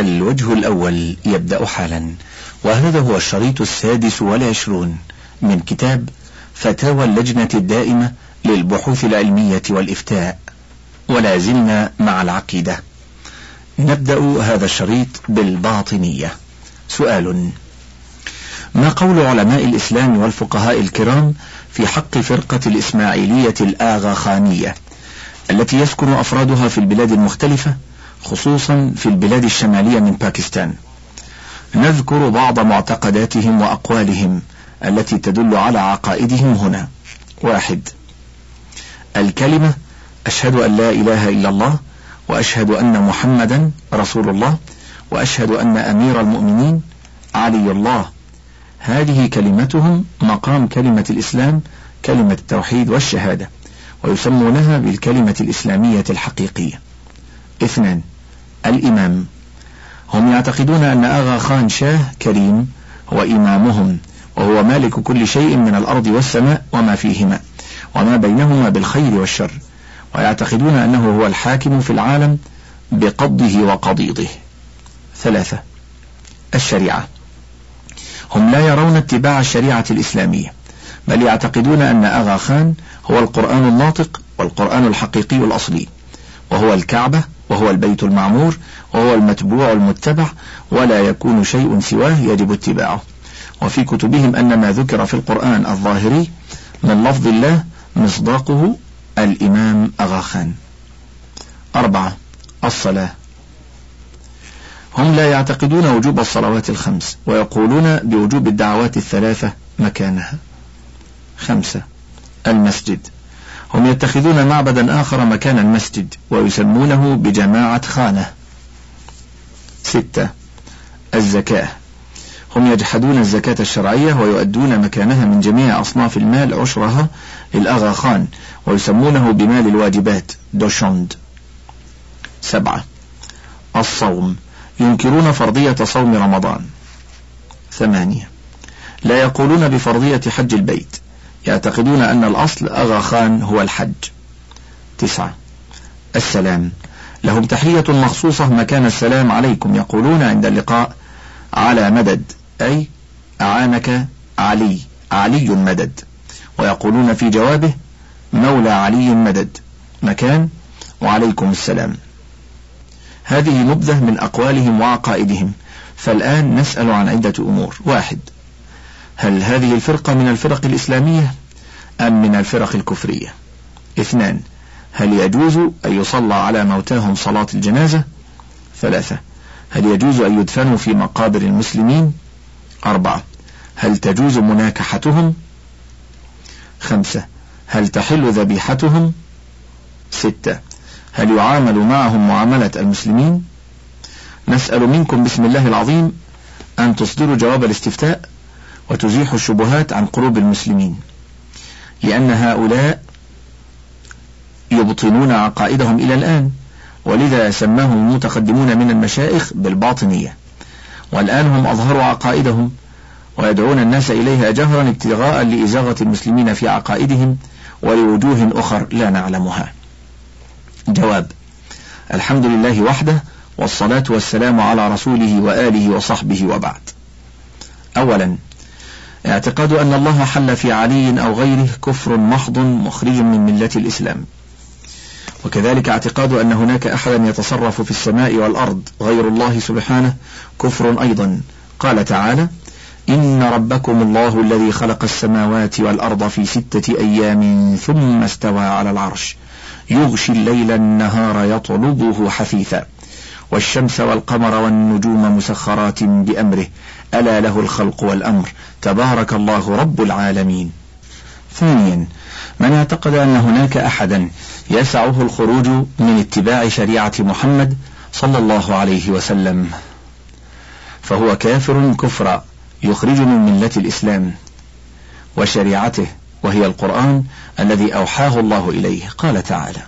الوجه الأول يبدأ حالا وهذا هو الشريط السادس والعشرون من كتاب فتاوى اللجنة الدائمة للبحوث العلمية والإفتاء ولا زلنا مع العقيدة. نبدأ هذا الشريط بالباطنية. سؤال ما قول علماء الإسلام والفقهاء الكرام في حق فرقة الإسماعيلية الآغاخانية التي يسكن أفرادها في البلاد المختلفة؟ خصوصا في البلاد الشمالية من باكستان. نذكر بعض معتقداتهم وأقوالهم التي تدل على عقائدهم هنا. واحد. الكلمة أشهد أن لا إله إلا الله وأشهد أن محمدا رسول الله وأشهد أن أمير المؤمنين علي الله. هذه كلمتهم مقام كلمة الإسلام كلمة التوحيد والشهادة ويسمونها بالكلمة الإسلامية الحقيقية. اثنان. الإمام. هم يعتقدون أن أغا خان شاه كريم هو إمامهم وهو مالك كل شيء من الأرض والسماء وما فيهما وما بينهما بالخير والشر ويعتقدون أنه هو الحاكم في العالم بقضه وقضيضه. ثلاثة الشريعة. هم لا يرون اتباع الشريعة الإسلامية بل يعتقدون أن أغا خان هو القرآن الناطق والقرآن الحقيقي الأصلي وهو الكعبة وهو البيت المعمور وهو المتبوع المتبع ولا يكون شيء سواه يجب اتباعه. وفي كتبهم أن ما ذكر في القرآن الظاهري من لفظ الله مصداقه الإمام أغا خان. أربعة الصلاة. هم لا يعتقدون وجوب الصلوات الخمس ويقولون بوجوب الدعوات الثلاثة مكانها. خمسة المسجد. هم يتخذون معبدا آخر مكان المسجد ويسمونه بجماعة خانة. ستة الزكاة. هم يجحدون الزكاة الشرعية ويؤدون مكانها من جميع أصناف المال عشرها للأغا خان ويسمونه بمال الواجبات دوشوند سبعة الصوم. ينكرون فرضية صوم رمضان. ثمانية لا يقولون بفرضية حج البيت. يعتقدون أن الأصل أغا خان هو الحج. تسعة. السلام. لهم تحية مخصوصة مكان السلام عليكم. يقولون عند اللقاء على مدد. أي أعانك علي. علي مدد. ويقولون في جوابه مولى علي مدد. مكان. وعليكم السلام. هذه نبذة من أقوالهم وعقائدهم. فالآن نسأل عن عدة أمور. واحد. هل هذه الفرقة من الفرق الإسلامية أم من الفرق الكفرية؟ اثنان هل يجوز أن يصلى على موتاهم صلاة الجنازة؟ ثلاثة هل يجوز أن يدفنوا في مقابر المسلمين؟ أربعة هل تجوز مناكحتهم؟ خمسة هل تحل ذبيحتهم؟ ستة هل يعامل معهم معاملة المسلمين؟ نسأل منكم بسم الله العظيم أن تصدروا جواب الاستفتاء. وتزيحوا الشبهات عن قلوب المسلمين لأن هؤلاء يبطنون عقائدهم إلى الآن ولذا سماهم المتقدمون من المشائخ بالباطنية. والآن هم أظهروا عقائدهم ويدعون الناس إليها جهرا ابتغاء لإزاغة المسلمين في عقائدهم ولوجوه أخر لا نعلمها. جواب الحمد لله وحده والصلاة والسلام على رسوله وآله وصحبه وبعد. أولا اعتقاد أن الله حل في علي أو غيره كفر محض مخرج من ملة الإسلام. وكذلك اعتقاد أن هناك أحدا يتصرف في السماء والأرض غير الله سبحانه كفر أيضا. قال تعالى إن ربكم الله الذي خلق السماوات والأرض في ستة أيام ثم استوى على العرش. يغشي الليل النهار يطلبه حثيثا. والشمس والقمر والنجوم مسخرات بأمره. ألا له الخلق والأمر. تبارك الله رب العالمين. ثانيا من اعتقد أن هناك أحدا يسعه الخروج من اتباع شريعة محمد صلى الله عليه وسلم فهو كافر كفرا يخرج من ملة الإسلام وشريعته وهي القرآن الذي أوحاه الله إليه. قال تعالى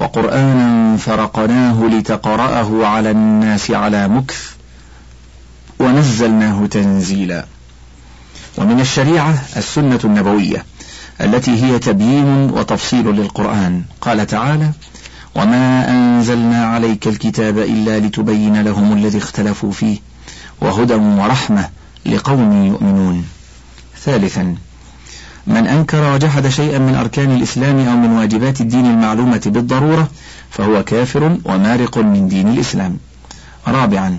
وقرآنا فرقناه لتقرأه على الناس على مكث ونزلناه تنزيلا. ومن الشريعة السنة النبوية التي هي تبيين وتفصيل للقرآن. قال تعالى وما أنزلنا عليك الكتاب إلا لتبين لهم الذي اختلفوا فيه وهدى ورحمة لقوم يؤمنون. ثالثا من أنكر وجحد شيئا من أركان الإسلام أو من واجبات الدين المعلومة بالضرورة فهو كافر ومارق من دين الإسلام. رابعا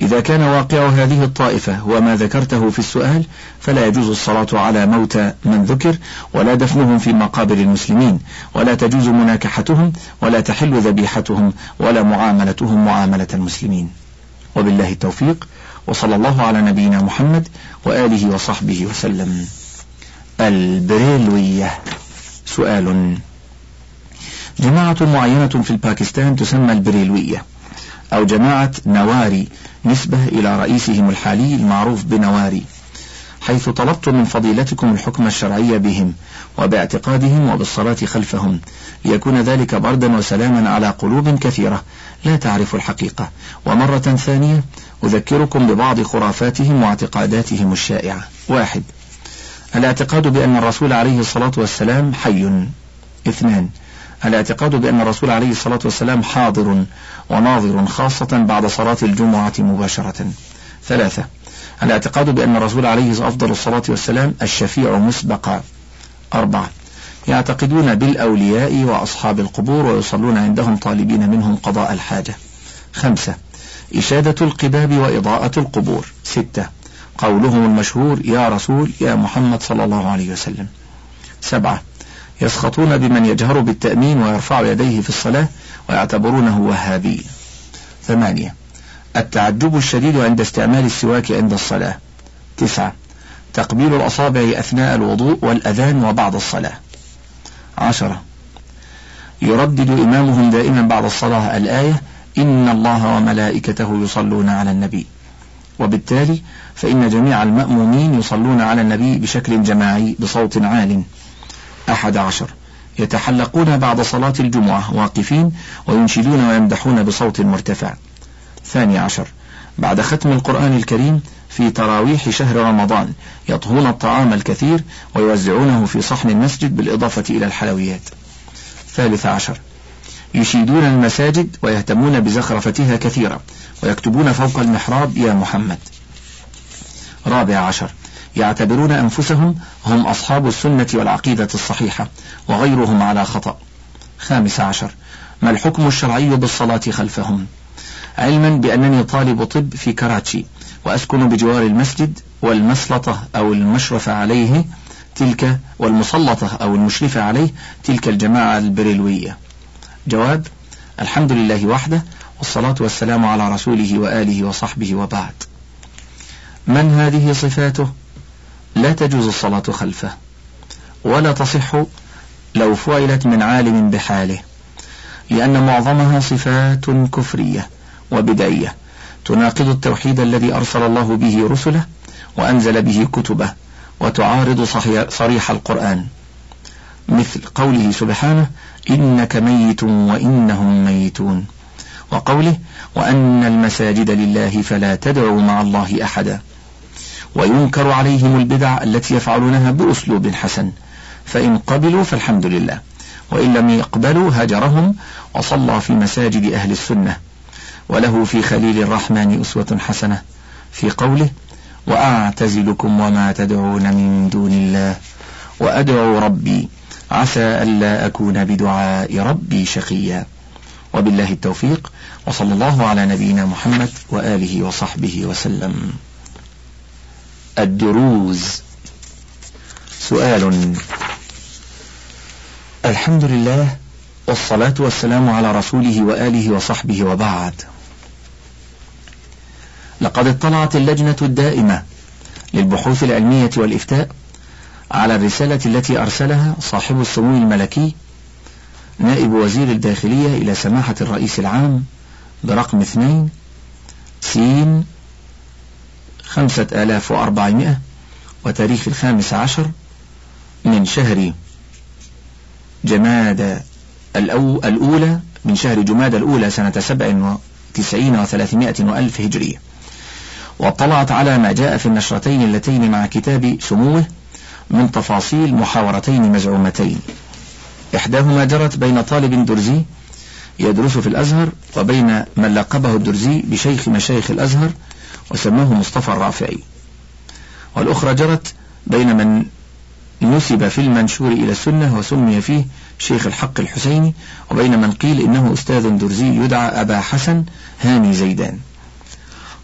إذا كان واقع هذه الطائفة هو ما ذكرته في السؤال فلا يجوز الصلاة على موتى من ذكر ولا دفنهم في مقابر المسلمين ولا تجوز مناكحتهم ولا تحل ذبيحتهم ولا معاملتهم معاملة المسلمين. وبالله التوفيق وصلى الله على نبينا محمد وآله وصحبه وسلم. البريلوية. سؤال. جماعة معينة في الباكستان تسمى البريلوية أو جماعة نواري نسبة إلى رئيسهم الحالي المعروف بنواري حيث طلبت من فضيلتكم الحكم الشرعي بهم وباعتقادهم وبالصلاة خلفهم ليكون ذلك بردا وسلاما على قلوب كثيرة. لا تعرف الحقيقة. ومرة ثانية أذكركم ببعض خرافاتهم واعتقاداتهم الشائعة. واحد. الاعتقاد بأن الرسول عليه الصلاة والسلام حي. اثنان. الاعتقاد بأن الرسول عليه الصلاة والسلام حاضر وناظر خاصة بعد صلاة الجمعة مباشرة. ثلاثة. الاعتقاد بأن الرسول عليه أفضل الصلاة والسلام الشفيع مسبقا. أربعة. يعتقدون بالأولياء وأصحاب القبور ويصلون عندهم طالبين منهم قضاء الحاجة. خمسة. إشادة القباب وإضاءة القبور. ستة. قولهم المشهور يا رسول يا محمد صلى الله عليه وسلم. سبعة يسخطون بمن يجهر بالتأمين ويرفع يديه في الصلاة ويعتبرونه وهابي. ثمانية التعجب الشديد عند استعمال السواك عند الصلاة. تسعة تقبيل الأصابع أثناء الوضوء والأذان وبعد الصلاة. عشرة يردد إمامهم دائما بعد الصلاة الآية إن الله وملائكته يصلون على النبي. وبالتالي فإن جميع المأمومين يصلون على النبي بشكل جماعي بصوت عال أحد عشر. يتحلقون بعد صلاة الجمعة واقفين وينشدون ويمدحون بصوت مرتفع. ثاني عشر. بعد ختم القرآن الكريم في تراويح شهر رمضان يطهون الطعام الكثير ويوزعونه في صحن المسجد بالإضافة إلى الحلويات. ثالث عشر. يشيدون المساجد ويهتمون بزخرفتها كثيرا ويكتبون فوق المحراب يا محمد. رابع عشر. يعتبرون أنفسهم هم أصحاب السنة والعقيدة الصحيحة وغيرهم على خطأ. خامس عشر. ما الحكم الشرعي بالصلاة خلفهم؟ علما بأنني طالب طب في كراتشي وأسكن بجوار المسجد والمسلطة أو المشرفة عليه تلك والمسلطة أو المشرفة عليه تلك الجماعة البريلوية جواب الحمد لله وحده والصلاة والسلام على رسوله وآله وصحبه وبعد. من هذه صفاته؟ لا تجوز الصلاة خلفه ولا تصح لو فعلت من عالم بحاله لأن معظمها صفات كفرية وبدعية. تناقض التوحيد الذي أرسل الله به رسله وأنزل به كتبه وتعارض صريح القرآن. مثل قوله سبحانه إنك ميت وإنهم ميتون. وقوله وأن المساجد لله فلا تدعوا مع الله أحدا. وينكر عليهم البدع التي يفعلونها بأسلوب حسن. فإن قبلوا فالحمد لله. وإن لم يقبلوا هجرهم وصلى في مساجد أهل السنة. وله في خليل الرحمن أسوة حسنة. في قوله وأعتزلكم وما تدعون من دون الله. وأدعو ربي عسى ألا أكون بدعاء ربي شقيا. وبالله التوفيق وصلى الله على نبينا محمد وآله وصحبه وسلم. الدروز. سؤال. الحمد لله والصلاة والسلام على رسوله وآله وصحبه وبعد. لقد اطلعت اللجنة الدائمة للبحوث العلمية والإفتاء على الرسالة التي أرسلها صاحب السمو الملكي نائب وزير الداخلية إلى سماحة الرئيس العام برقم اثنين سين خمسة آلاف وأربعمائة وتاريخ الخامس عشر من شهر جماد الأو الأولى من شهر جماد الأولى سنة سبع وتسعين وثلاثمائة وألف هجرية. واطلعت على ما جاء في النشرتين اللتين مع كتاب سموه من تفاصيل محاورتين مزعومتين. إحداهما جرت بين طالب درزي يدرس في الأزهر وبين من لقبه الدرزي بشيخ مشايخ الأزهر وسماه مصطفى الرافعي. والأخرى جرت بين من نسب في المنشور إلى السنة وسمي فيه شيخ الحق الحسيني وبين من قيل إنه أستاذ درزي يدعى أبا حسن هاني زيدان.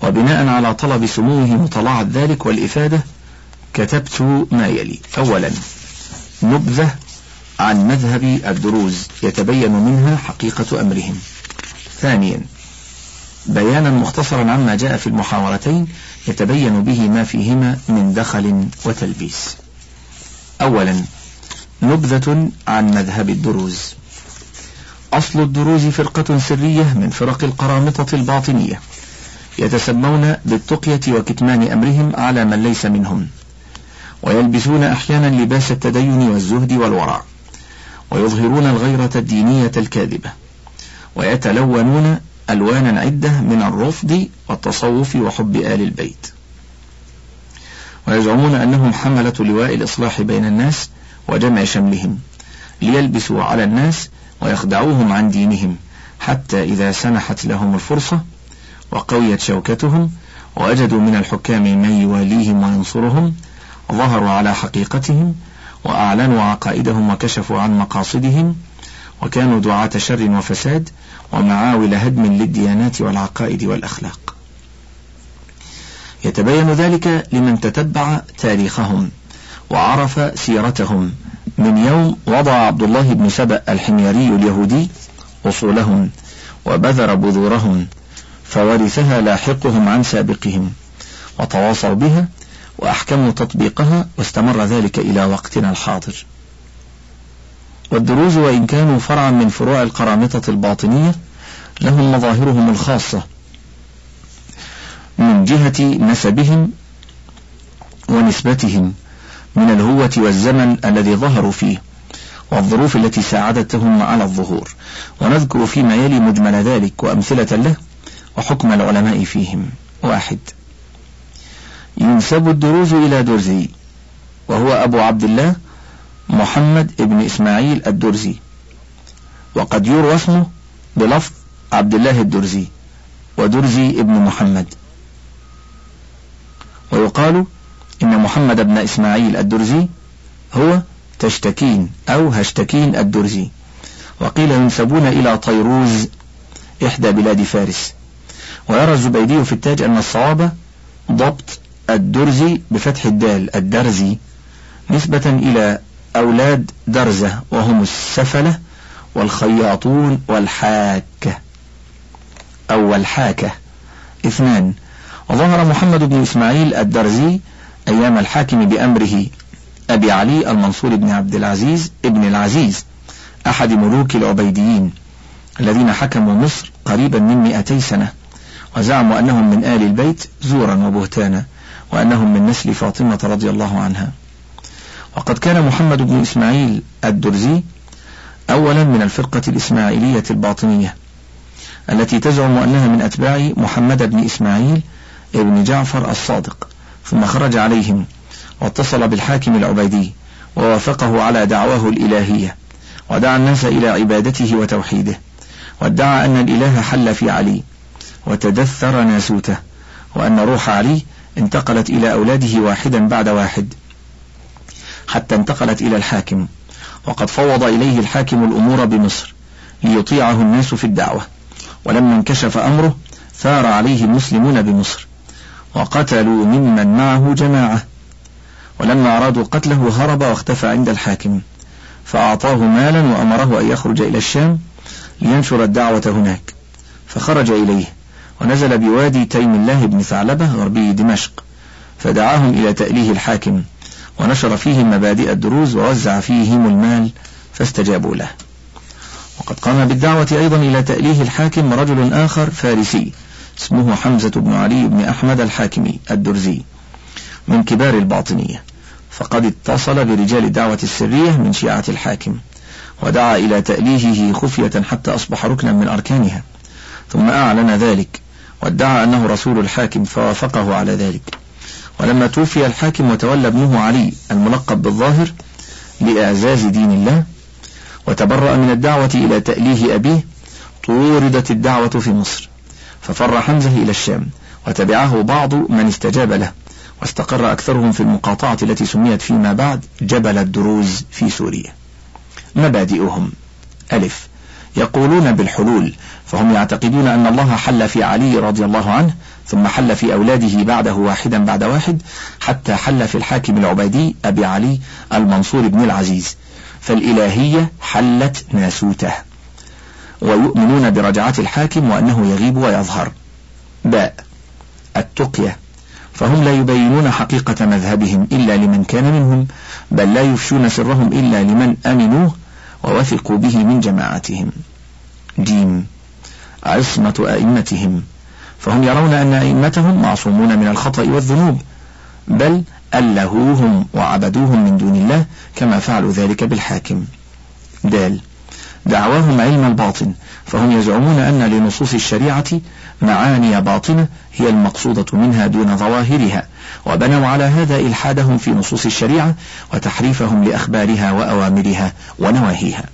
وبناء على طلب سموه مطلعة ذلك والإفادة كتبت ما يلي. أولا نبذة عن مذهب الدروز يتبين منها حقيقة أمرهم. ثانيا بيانا مختصرا عما جاء في المحاورتين يتبين به ما فيهما من دخل وتلبيس. أولا نبذة عن مذهب الدروز. أصل الدروز فرقة سرية من فرق القرامطة الباطنية يتسمون بالتقية وكتمان أمرهم على من ليس منهم. ويلبسون أحيانا لباس التدين والزهد والورع ويظهرون الغيرة الدينية الكاذبة ويتلونون ألوانا عدة من الرفض والتصوف وحب آل البيت. ويزعمون أنهم حملة لواء الإصلاح بين الناس وجمع شملهم ليلبسوا على الناس ويخدعوهم عن دينهم حتى إذا سنحت لهم الفرصة وقويت شوكتهم ووجدوا من الحكام من يواليهم وينصرهم ظهروا على حقيقتهم وأعلنوا عقائدهم وكشفوا عن مقاصدهم وكانوا دعاة شر وفساد ومعاول هدم للديانات والعقائد والأخلاق. يتبين ذلك لمن تتبع تاريخهم وعرف سيرتهم. من يوم وضع عبد الله بن سبأ الحميري اليهودي أصولهم وبذر بذورهم فورثها لاحقهم عن سابقهم وتواصوا بها وأحكموا تطبيقها واستمر ذلك إلى وقتنا الحاضر. والدروز وإن كانوا فرعا من فروع القرامطة الباطنية لهم مظاهرهم الخاصة من جهة نسبهم ونسبتهم من الهوة والزمن الذي ظهروا فيه والظروف التي ساعدتهم على الظهور. ونذكر فيما يلي مجمل ذلك وأمثلة له وحكم العلماء فيهم. واحد. ينسب الدروز إلى درزي وهو أبو عبد الله محمد ابن إسماعيل الدرزي وقد يروى اسمه بلفظ عبد الله الدرزي ودرزي ابن محمد. ويقال إن محمد بن إسماعيل الدرزي هو تشتكين أو هشتكين الدرزي وقيل ينسبون إلى طيروز إحدى بلاد فارس. ويرى الزبيدي في التاج أن الصواب ضبط الدرزي بفتح الدال الدرزي نسبة إلى أولاد درزة وهم السفلة والخياطون والحاكة أو الحاكة اثنان وظهر محمد بن إسماعيل الدرزي أيام الحاكم بأمره أبي علي المنصور بن عبد العزيز ابن العزيز أحد ملوك العبيديين الذين حكموا مصر قريبا من مئتي سنة وزعموا أنهم من آل البيت زورا وبهتانا. وأنهم من نسل فاطمة رضي الله عنها. وقد كان محمد بن إسماعيل الدرزي أولا من الفرقة الإسماعيلية الباطنية التي تزعم أنها من أتباع محمد بن إسماعيل ابن جعفر الصادق ثم خرج عليهم واتصل بالحاكم العبيدي ووافقه على دعواه الإلهية ودعا الناس إلى عبادته وتوحيده وادعى أن الإله حل في علي وتدثر ناسوته وأن روح علي انتقلت إلى أولاده واحدا بعد واحد حتى انتقلت إلى الحاكم. وقد فوض إليه الحاكم الأمور بمصر ليطيعه الناس في الدعوة. ولما انكشف أمره ثار عليه المسلمون بمصر وقتلوا ممن معه جماعة. ولما أرادوا قتله هرب واختفى عند الحاكم فأعطاه مالا وأمره أن يخرج إلى الشام لينشر الدعوة هناك فخرج إليه. ونزل بوادي تيم الله بن ثعلبة غربي دمشق فدعاهم إلى تأليه الحاكم ونشر فيهم مبادئ الدروز ووزع فيهم المال فاستجابوا له. وقد قام بالدعوة أيضا إلى تأليه الحاكم رجل آخر فارسي اسمه حمزة بن علي بن أحمد الحاكمي الدرزي من كبار الباطنية فقد اتصل برجال الدعوة السرية من شيعة الحاكم ودعا إلى تأليهه خفية حتى أصبح ركنا من أركانها ثم أعلن ذلك. وادعى أنه رسول الحاكم فوافقه على ذلك. ولما توفي الحاكم وتولى ابنه علي الملقب بالظاهر لإعزاز دين الله وتبرأ من الدعوة إلى تأليه أبيه طوردت الدعوة في مصر. ففر حمزة إلى الشام وتبعه بعض من استجاب له واستقر أكثرهم في المقاطعة التي سميت فيما بعد جبل الدروز في سوريا. مبادئهم. ألف. يقولون بالحلول فهم يعتقدون أن الله حل في علي رضي الله عنه ثم حل في أولاده بعده واحدا بعد واحد حتى حل في الحاكم العبيدي أبي علي المنصور بن العزيز. فالإلهية حلت ناسوته. ويؤمنون برجعة الحاكم وأنه يغيب ويظهر. باء التقية. فهم لا يبينون حقيقة مذهبهم إلا لمن كان منهم بل لا يفشون سرهم إلا لمن أمنوه ووثقوا به من جماعتهم. جيم عصمة أئمتهم. فهم يرون أن أئمتهم معصومون من الخطأ والذنوب بل ألهوهم وعبدوهم من دون الله كما فعلوا ذلك بالحاكم. دال. دعواهم علم الباطن فهم يزعمون أن لنصوص الشريعة معاني باطنة هي المقصودة منها دون ظواهرها وبنوا على هذا إلحادهم في نصوص الشريعة وتحريفهم لأخبارها وأوامرها ونواهيها.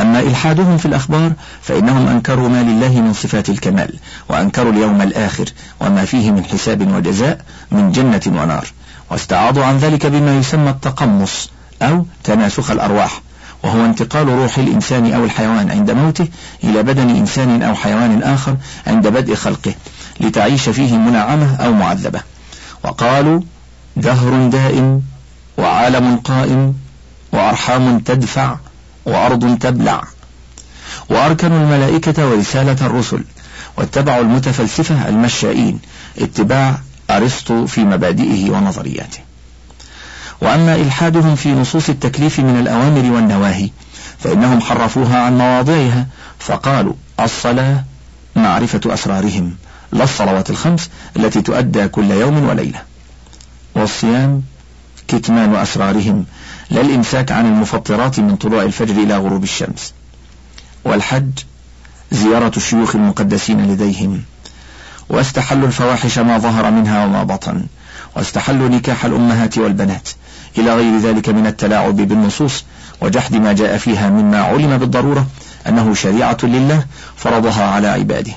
أما إلحادهم في الأخبار فإنهم أنكروا ما لله من صفات الكمال وأنكروا اليوم الآخر وما فيه من حساب وجزاء من جنة ونار واستعاضوا عن ذلك بما يسمى التقمص أو تناسخ الأرواح. وهو انتقال روح الإنسان أو الحيوان عند موته إلى بدن إنسان أو حيوان آخر عند بدء خلقه لتعيش فيه منعمة أو معذبة. وقالوا دهر دائم وعالم قائم وأرحام تدفع وأرض تبلع. وأركنوا الملائكة ورسالة الرسل واتبعوا المتفلسفة المشائين اتباع أرسطو في مبادئه ونظرياته. وأما إلحادهم في نصوص التكليف من الأوامر والنواهي فإنهم حرفوها عن مواضعها فقالوا الصلاة معرفة أسرارهم لا الصلوات الخمس التي تؤدى كل يوم وليلة. والصيام كتمان أسرارهم لا الإمساك عن المفطرات من طلوع الفجر إلى غروب الشمس. والحج زيارة الشيوخ المقدسين لديهم. واستحلوا الفواحش ما ظهر منها وما بطن. واستحلوا نكاح الأمهات والبنات. إلى غير ذلك من التلاعب بالنصوص وجحد ما جاء فيها مما علم بالضرورة أنه شريعة لله فرضها على عباده.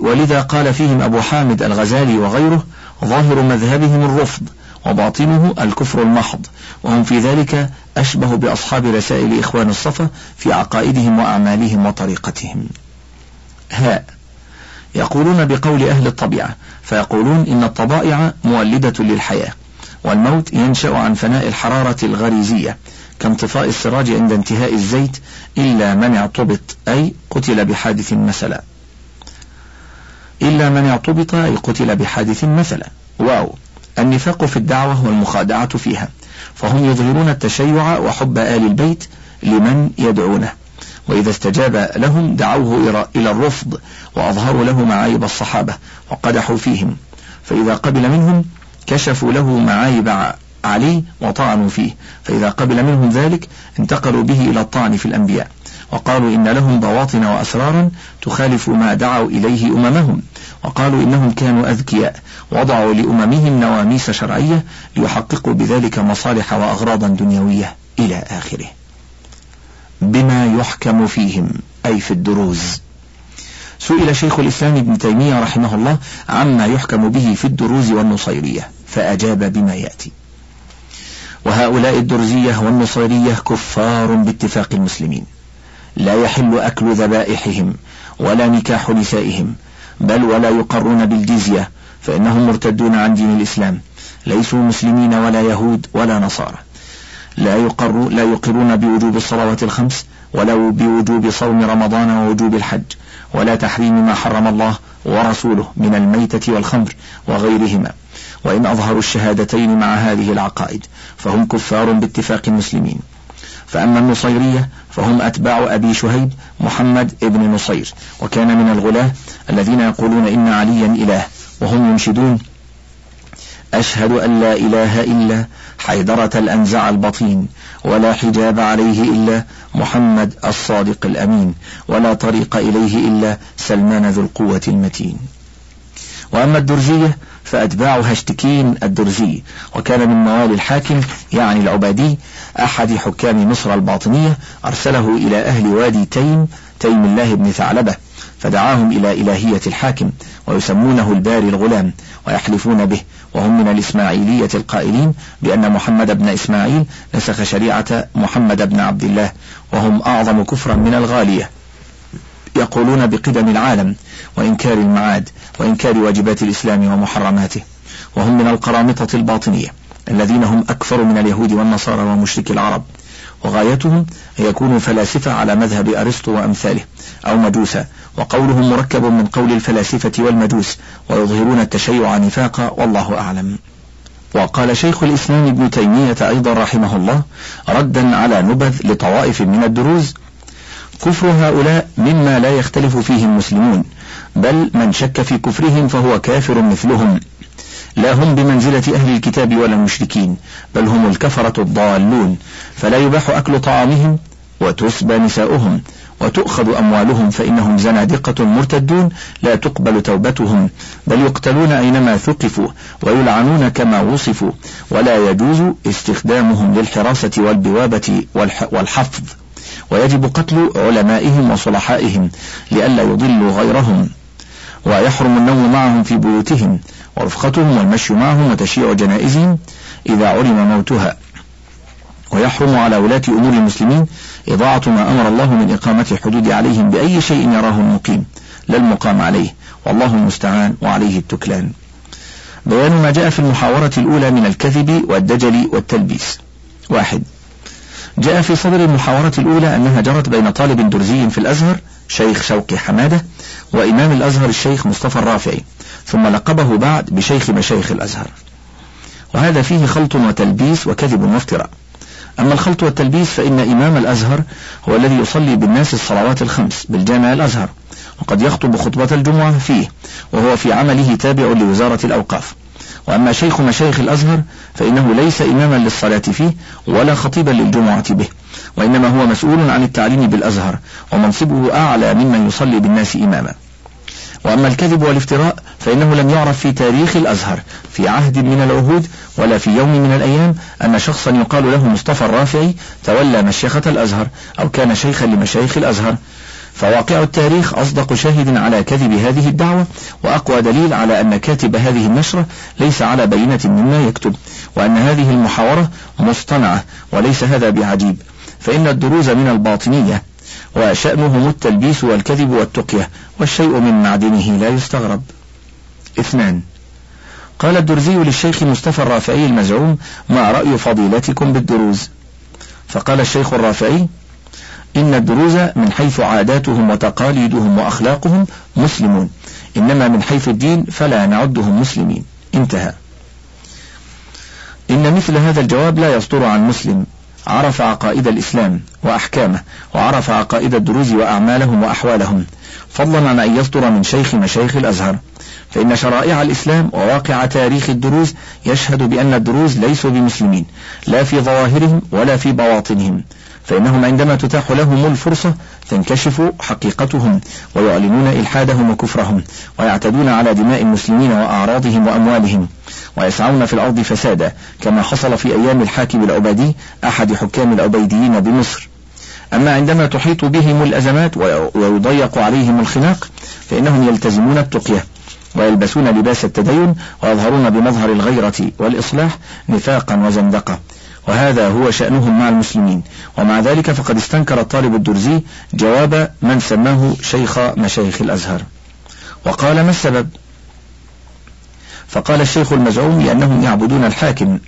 ولذا قال فيهم أبو حامد الغزالي وغيره ظاهر مذهبهم الرفض وباطنه الكفر المحض وهم في ذلك أشبه بأصحاب رسائل إخوان الصفا في عقائدهم وأعمالهم وطريقتهم. هاء يقولون بقول أهل الطبيعة فيقولون إن الطبائع مولدة للحياة. والموت ينشأ عن فناء الحرارة الغريزية كانطفاء السراج عند انتهاء الزيت إلا من اعتبط أي قتل بحادث مثلا. إلا من اعتبط أي قتل بحادث مثلا. واو! النفاق في الدعوة والمخادعة فيها فهم يظهرون التشيع وحب آل البيت لمن يدعونه. وإذا استجاب لهم دعوه إلى الرفض وأظهروا له معايب الصحابة وقدحوا فيهم. فإذا قبل منهم كشفوا له معايب علي وطعنوا فيه. فإذا قبل منهم ذلك انتقلوا به إلى الطعن في الأنبياء. وقالوا إن لهم بواطن وأسرارا تخالف ما دعوا إليه أممهم. وقالوا إنهم كانوا أذكياء. وضعوا لأممهم نواميس شرعية ليحققوا بذلك مصالح وأغراضا دنيوية إلى آخره. بما يحكم فيهم أي في الدروز. سئل شيخ الإسلام ابن تيمية رحمه الله عما يحكم به في الدروز والنصيرية فأجاب بما يأتي. وهؤلاء الدرزية والنصيرية كفار باتفاق المسلمين. لا يحل أكل ذبائحهم ولا نكاح نسائهم بل ولا يقرون بالجزية فإنهم مرتدون عن دين الإسلام ليسوا مسلمين ولا يهود ولا نصارى. لا يقر لا يقرون بوجوب الصلوات الخمس ولا بوجوب صوم رمضان ووجوب الحج ولا تحريم ما حرم الله ورسوله من الميتة والخمر وغيرهما. وإن أظهروا الشهادتين مع هذه العقائد فهم كفار باتفاق المسلمين. فأما النصيرية فهم أتباع أبي شهيب محمد ابن نصير وكان من الغلاة الذين يقولون إن عليا إله وهم ينشدون أشهد أن لا إله إلا حيدرة الأنزع البطين ولا حجاب عليه إلا محمد الصادق الأمين ولا طريق إليه إلا سلمان ذو القوة المتين. وأما الدرزية فأتباع هشتكين الدرزي وكان من موالي الحاكم يعني العبادي أحد حكام مصر الباطنية أرسله إلى أهل وادي تيم تيم الله بن ثعلبة فدعاهم إلى إلهية الحاكم ويسمونه الباري الغلام ويحلفون به وهم من الإسماعيلية القائلين بأن محمد بن إسماعيل نسخ شريعة محمد بن عبد الله وهم أعظم كفرا من الغالية. يقولون بقدم العالم وإنكار المعاد وإنكار واجبات الإسلام ومحرماته وهم من القرامطة الباطنية الذين هم أكثر من اليهود والنصارى ومشرك العرب. وغايتهم أن يكونوا فلاسفة على مذهب أرسطو وأمثاله أو مجوسا وقولهم مركب من قول الفلاسفة والمجوس ويظهرون التشيع نفاقا والله أعلم. وقال شيخ الإسلام ابن تيمية أيضا رحمه الله ردا على نبذ لطوائف من الدروز كفر هؤلاء مما لا يختلف فيه المسلمون بل من شك في كفرهم فهو كافر مثلهم. لا هم بمنزلة أهل الكتاب ولا المشركين بل هم الكفرة الضالون فلا يباح أكل طعامهم وتسبى نساؤهم وتؤخذ أموالهم فإنهم زنادقة مرتدون لا تقبل توبتهم بل يقتلون أينما ثقفوا ويلعنون كما وصفوا ولا يجوز استخدامهم للحراسة والبوابة والحفظ ويجب قتل علمائهم وصلحائهم لئلا يضلوا غيرهم ويحرم النوم معهم في بيوتهم ورفقتهم والمشي معهم وتشييع جنائزهم إذا علم موتها. ويحرم على ولاة أمور المسلمين إضاعة ما أمر الله من إقامة الحدود عليهم بأي شيء يراه المقيم. لا المقام عليه. والله المستعان وعليه التكلان. بيان ما جاء في المحاورة الأولى من الكذب والدجل والتلبيس. واحد. جاء في صدر المحاورة الأولى أنها جرت بين طالب درزي في الأزهر شيخ شوقي حمادة وإمام الأزهر الشيخ مصطفى الرافعي ثم لقبه بعد بشيخ مشايخ الأزهر. وهذا فيه خلط وتلبيس وكذب وافتراء. أما الخلط والتلبيس فإن إمام الأزهر هو الذي يصلي بالناس الصلوات الخمس بالجامع الأزهر وقد يخطب خطبة الجمعة فيه وهو في عمله تابع لوزارة الأوقاف. وأما شيخ مشايخ الأزهر فإنه ليس إماما للصلاة فيه ولا خطيبا للجمعة به. وإنما هو مسؤول عن التعليم بالأزهر ومنصبه أعلى ممن يصلي بالناس إماما. وأما الكذب والافتراء فإنه لم يعرف في تاريخ الأزهر في عهد من العهود ولا في يوم من الأيام أن شخصا يقال له مصطفى الرافعي تولى مشيخة الأزهر أو كان شيخا لمشايخ الأزهر. فواقع التاريخ أصدق شاهد على كذب هذه الدعوة وأقوى دليل على أن كاتب هذه النشرة ليس على بينة مما يكتب وأن هذه المحاورة مصطنعة وليس هذا بعجيب. فإن الدروز من الباطنية وشأنهم التلبيس والكذب والتقية والشيء من معدنه لا يستغرب. اثنان. قال الدرزي للشيخ مصطفى الرافعي المزعوم ما رأي فضيلتكم بالدروز؟ فقال الشيخ الرافعي إن الدروز من حيث عاداتهم وتقاليدهم وأخلاقهم مسلمون إنما من حيث الدين فلا نعدهم مسلمين. انتهى. إن مثل هذا الجواب لا يصدر عن مسلم. عرف عقائد الإسلام وأحكامه وعرف عقائد الدروز وأعمالهم وأحوالهم. فضلا عن أن يصدر من شيخ مشايخ الأزهر. فإن شرائع الإسلام وواقع تاريخ الدروز يشهد بأن الدروز ليسوا بمسلمين لا في ظواهرهم ولا في بواطنهم. فإنهم عندما تتاح لهم الفرصة تنكشف حقيقتهم ويعلنون إلحادهم وكفرهم ويعتدون على دماء المسلمين وأعراضهم وأموالهم. ويسعون في الأرض فسادا كما حصل في أيام الحاكم العبيدي أحد حكام العبيديين بمصر. أما عندما تحيط بهم الأزمات ويضيق عليهم الخناق فإنهم يلتزمون التقية ويلبسون لباس التدين ويظهرون بمظهر الغيرة والإصلاح نفاقا وزندقة. وهذا هو شأنهم مع المسلمين. ومع ذلك فقد استنكر الطالب الدرزي جواب من سماه شيخ مشايخ الأزهر. وقال ما السبب؟ فقال الشيخ المزعوم لأنهم يعبدون الحاكم.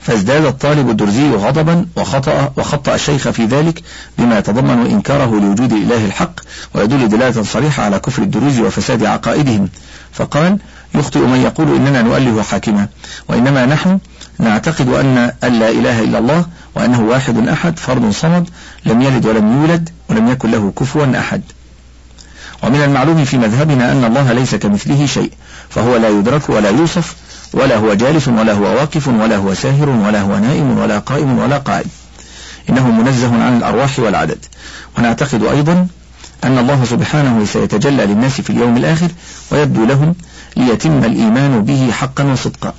فازداد الطالب الدرزي غضبا وخطأ وخطأ الشيخ في ذلك بما يتضمن إنكاره لوجود الإله الحق ويدل دلالة صريحة على كفر الدروز وفساد عقائدهم. فقال يخطئ من يقول إننا نؤله حاكما وإنما نحن نعتقد أن لا إله إلا الله وأنه واحد أحد فرد صمد لم يلد ولم يولد ولم يكن له كفوا أحد. ومن المعلوم في مذهبنا أن الله ليس كمثله شيء فهو لا يدرك ولا يوصف ولا هو جالس ولا هو واقف ولا هو ساهر ولا هو نائم ولا قائم ولا قاعد إنه منزه عن الأرواح والعدد. ونعتقد أيضا أن الله سبحانه سيتجلى للناس في اليوم الآخر ويبدو لهم ليتم الإيمان به حقا وصدقا.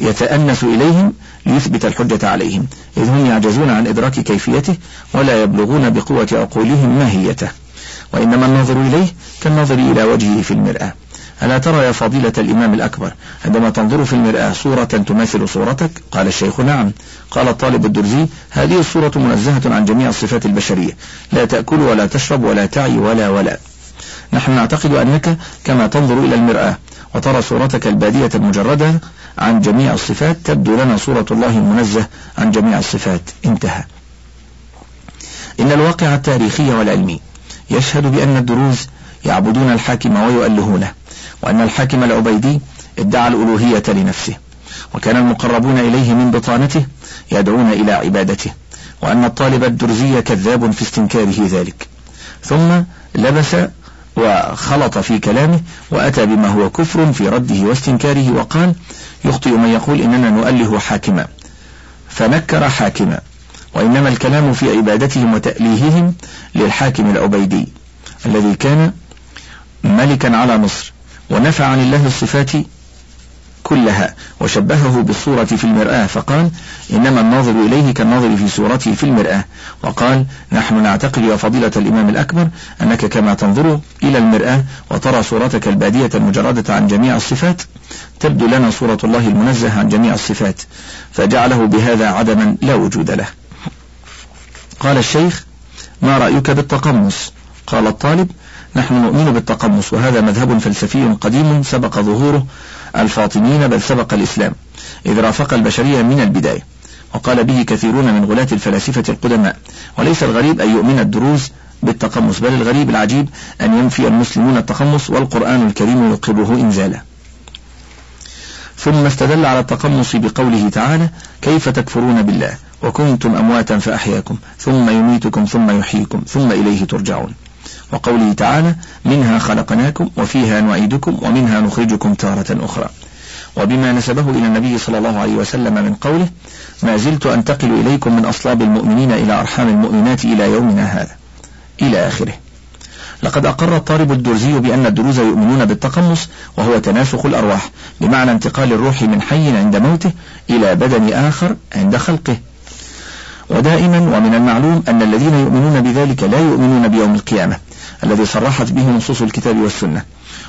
يتأنس إليهم ليثبت الحجة عليهم. إذ هم يعجزون عن إدراك كيفيته ولا يبلغون بقوة عقولهم ماهيته. وإنما النظر إليه كالنظر إلى وجهه في المرآة. ألا ترى يا فضيلة الإمام الأكبر عندما تنظر في المرآة صورة تماثل صورتك؟ قال الشيخ نعم. قال الطالب الدرزي هذه الصورة منزهة عن جميع الصفات البشرية. لا تأكل ولا تشرب ولا تعي ولا ولا. نحن نعتقد أنك كما تنظر إلى المرآة وترى صورتك البادية المجردة عن جميع الصفات تبدو لنا صورة الله المنزه عن جميع الصفات. انتهى. إن الواقع التاريخي والعلمي يشهد بأن الدروز يعبدون الحاكم ويؤلهونه وأن الحاكم العبيدي ادعى الألوهية لنفسه وكان المقربون إليه من بطانته يدعون إلى عبادته وأن الطالب الدرزي كذاب في استنكاره ذلك. ثم لبس وخلط في كلامه وأتى بما هو كفر في رده واستنكاره وقال يخطئ من يقول إننا نؤله حاكما فنكر حاكما. وإنما الكلام في عبادتهم وتأليههم للحاكم العبيدي الذي كان ملكا على مصر ونفى عن الله الصفات كلها وشبهه بالصورة في المرآة فقال إنما الناظر إليه كالناظر في صورته في المرآة. وقال نحن نعتقد يا فضيلة الإمام الأكبر أنك كما تنظر إلى المرآة وترى صورتك البادية المجردة عن جميع الصفات تبدو لنا صورة الله المنزه عن جميع الصفات فجعله بهذا عدما لا وجود له. قال الشيخ ما رأيك بالتقمص؟ قال الطالب نحن نؤمن بالتقمص وهذا مذهب فلسفي قديم سبق ظهوره الفاطميين بل سبق الإسلام إذ رافق البشرية من البداية وقال به كثيرون من غلاة الفلاسفة القدماء وليس الغريب أن يؤمن الدروز بالتقمص بل الغريب العجيب أن ينفي المسلمون التقمص والقرآن الكريم يقره إنزاله ثم استدل على التقمص بقوله تعالى كيف تكفرون بالله؟ وكنتم أمواتا فأحياكم ثم يميتكم ثم يحييكم ثم إليه ترجعون. وقوله تعالى منها خلقناكم وفيها نعيدكم ومنها نخرجكم تارة أخرى. وبما نسبه إلى النبي صلى الله عليه وسلم من قوله ما زلت أنتقل إليكم من أصلاب المؤمنين إلى أرحام المؤمنات إلى يومنا هذا. إلى آخره. لقد أقر الطالب الدرزي بأن الدروز يؤمنون بالتقمص وهو تناسخ الأرواح بمعنى انتقال الروح من حي عند موته إلى بدن آخر عند خلقه. ودائما ومن المعلوم أن الذين يؤمنون بذلك لا يؤمنون بيوم القيامة الذي صرحت به نصوص الكتاب والسنة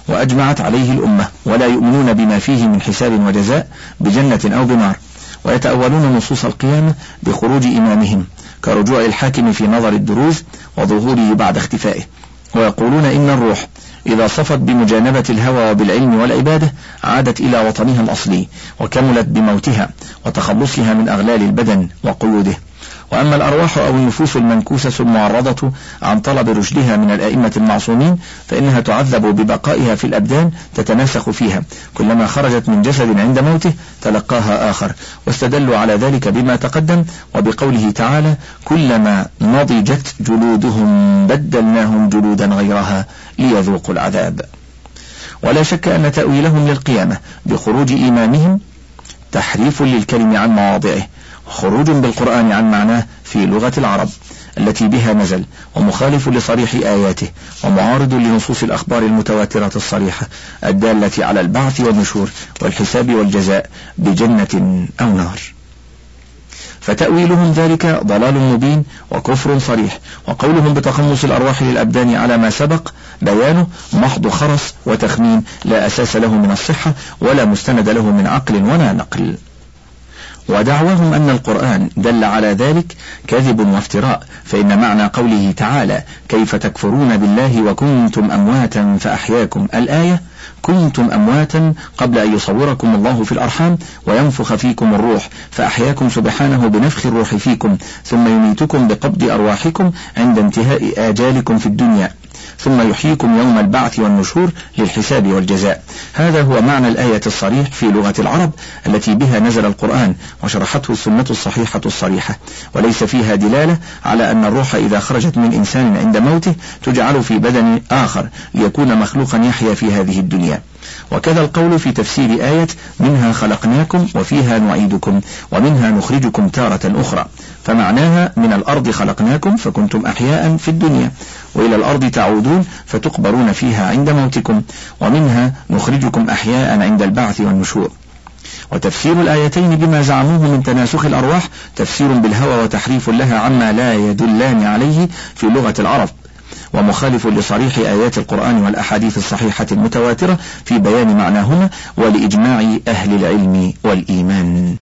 وأجمعت عليه الأمة ولا يؤمنون بما فيه من حساب وجزاء بجنة أو بنار ويتأولون نصوص القيامة بخروج إمامهم كرجوع الحاكم في نظر الدروز وظهوره بعد اختفائه ويقولون إن الروح إذا صفت بمجانبة الهوى وبالعلم والعبادة عادت إلى وطنها الأصلي وكملت بموتها وتخلصها من أغلال البدن وقيوده. وأما الأرواح أو النفوس المنكوسة المعرضة عن طلب رشدها من الأئمة المعصومين فإنها تعذب ببقائها في الأبدان تتناسخ فيها. كلما خرجت من جسد عند موته تلقاها آخر. واستدلوا على ذلك بما تقدم وبقوله تعالى كلما نضجت جلودهم بدلناهم جلودا غيرها ليذوقوا العذاب ولا شك أن تأويلهم للقيامة بخروج إيمانهم تحريف للكلم عن مواضعه. خروج بالقرآن عن معناه في لغة العرب التي بها نزل ومخالف لصريح آياته ومعارض لنصوص الأخبار المتواترة الصريحة الدالة على البعث والنشور والحساب والجزاء بجنة أو نار. فتأويلهم ذلك ضلال مبين وكفر صريح وقولهم بتخلص الأرواح للأبدان على ما سبق بيانه محض خرس وتخمين لا أساس له من الصحة ولا مستند له من عقل ولا نقل. ودعواهم أن القرآن دل على ذلك كذب وافتراء فإن معنى قوله تعالى كيف تكفرون بالله وكنتم أمواتا فأحياكم الآية؟ كنتم أمواتا قبل أن يصوركم الله في الأرحام وينفخ فيكم الروح فأحياكم سبحانه بنفخ الروح فيكم ثم يميتكم بقبض أرواحكم عند انتهاء آجالكم في الدنيا. ثم يحييكم يوم البعث والنشور للحساب والجزاء. هذا هو معنى الآية الصريح في لغة العرب التي بها نزل القرآن وشرحته السنة الصحيحة الصريحة. وليس فيها دلالة على أن الروح إذا خرجت من إنسان عند موته تجعل في بدن آخر ليكون مخلوقا يحيا في هذه الدنيا. وكذا القول في تفسير آية منها خلقناكم وفيها نعيدكم ومنها نخرجكم تارة أخرى. فمعناها من الأرض خلقناكم فكنتم أحياء في الدنيا. وإلى الأرض تعودون فتقبرون فيها عند موتكم ومنها نخرجكم أحياء عند البعث والنشور. وتفسير الآيتين بما زعموه من تناسخ الأرواح تفسير بالهوى وتحريف لها عما لا يدلان عليه في لغة العرب. ومخالف لصريح آيات القرآن والأحاديث الصحيحة المتواترة في بيان معناهما ولإجماع أهل العلم والإيمان.